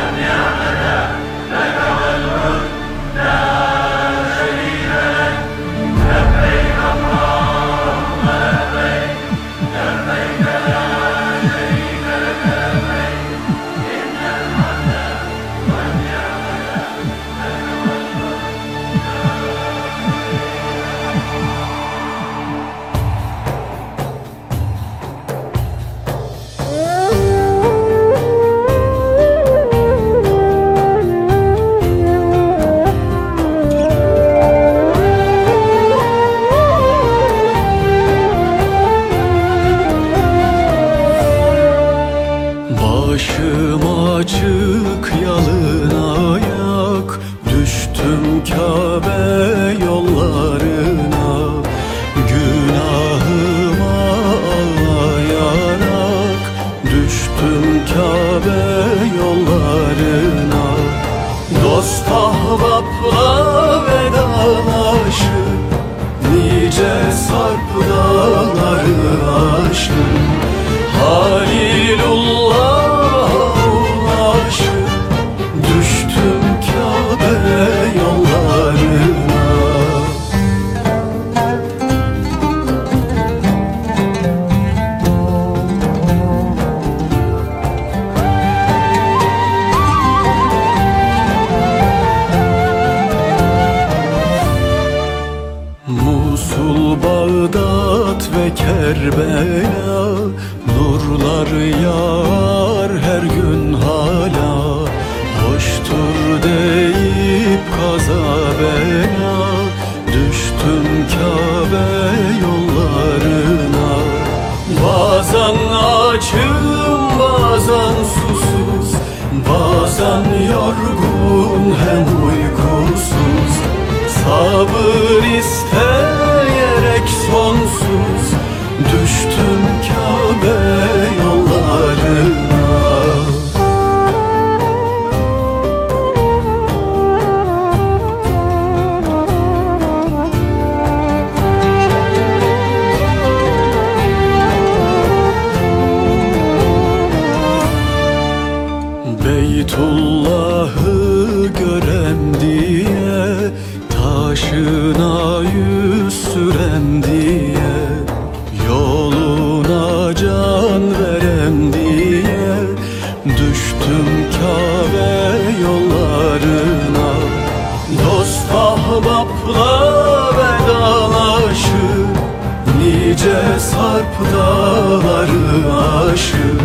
Yeah. Dost ahbapla vedalaşıp Nice sarp dağları Kerbela Nurlar yağar her gün hala. Hoştur deyip kaza bela Düştüm Kabe yollarına. Bazen açım bazen susuz Bazen yorgun hem uykusuz. Sabır isteyerek Beytullah'ı görem diye Taşına yüz sürem diye Yoluna can verem diye Düştüm Kabe yollarına. Dost ahbapla vedalaşıp Nice sarp dağları aşıp